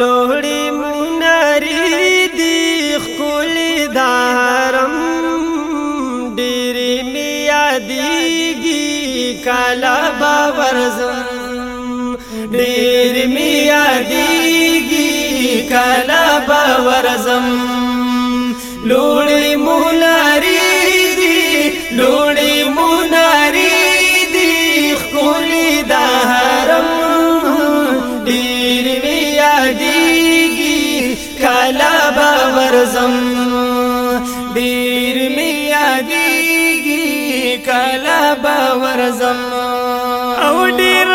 لوړی مناری دی خکولی دا حرم ډیری می یادیږي کالا باورزم ډیری می یادیږي کالا باورزم لوړی مناری دی لوړی ډیر می یادېږي کله به ورځم او ډیر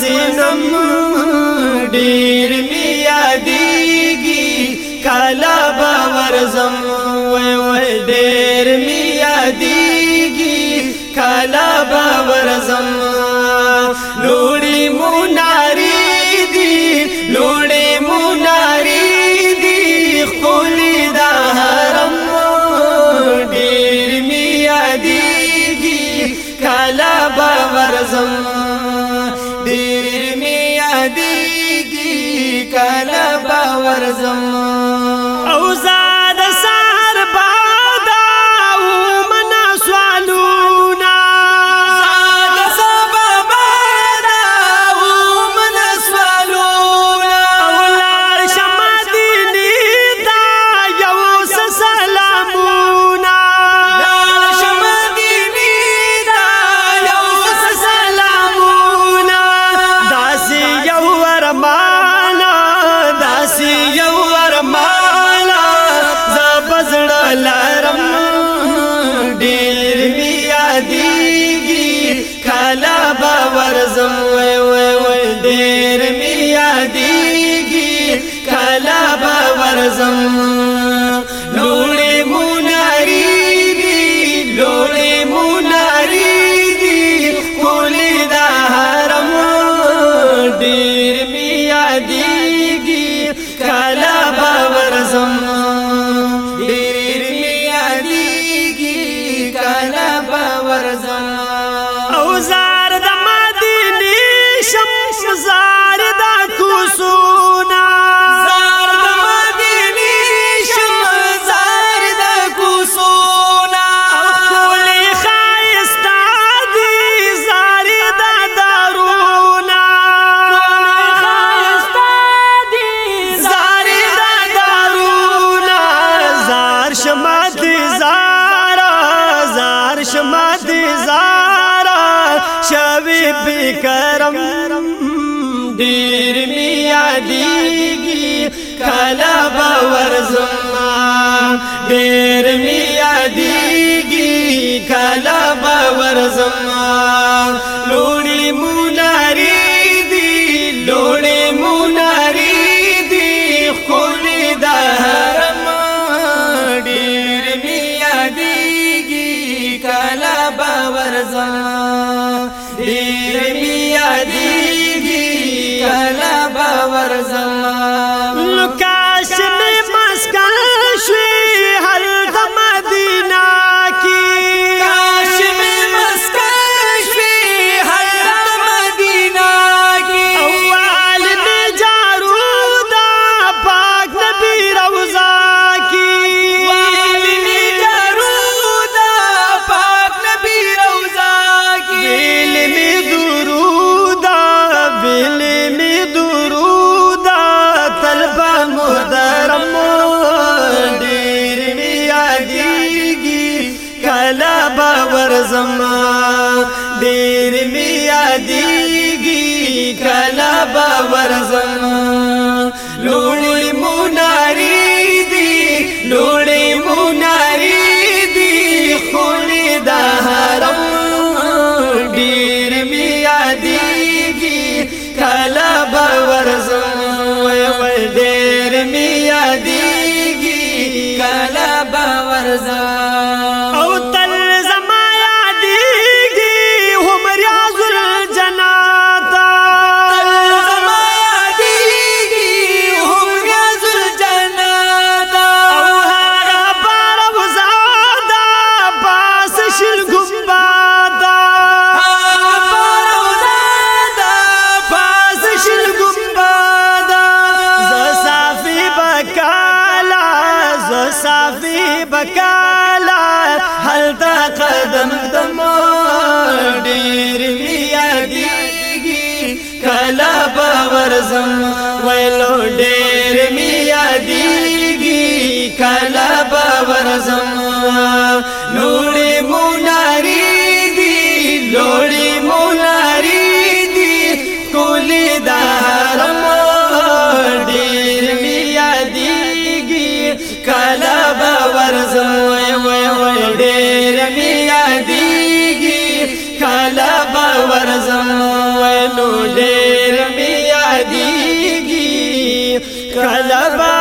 زنم ډیر می یادېږي کلا باور زم وای وای ډیر می یادېږي کلا باور زم لوړی موناری دی لوړی موناری دی خپل دا حرم ډیر می یادېږي کلا باور زم زم او زم ډېر میادېږي کلا باور زم کرم ډیر می یادېږي کلا باور زما ډیر می یادېږي کلا باور زما Muhammad کلا باور زما ډیر می یادېږي کلا باور زما زم ویلو ډېر می یادېږي کله به ورزم لوړې موناري دي لوړې موناري دي کولې دارم ډېر می یادېږي کله به ورزم ډېر می یادېږي کله به ورزم ویلو ډېر کله با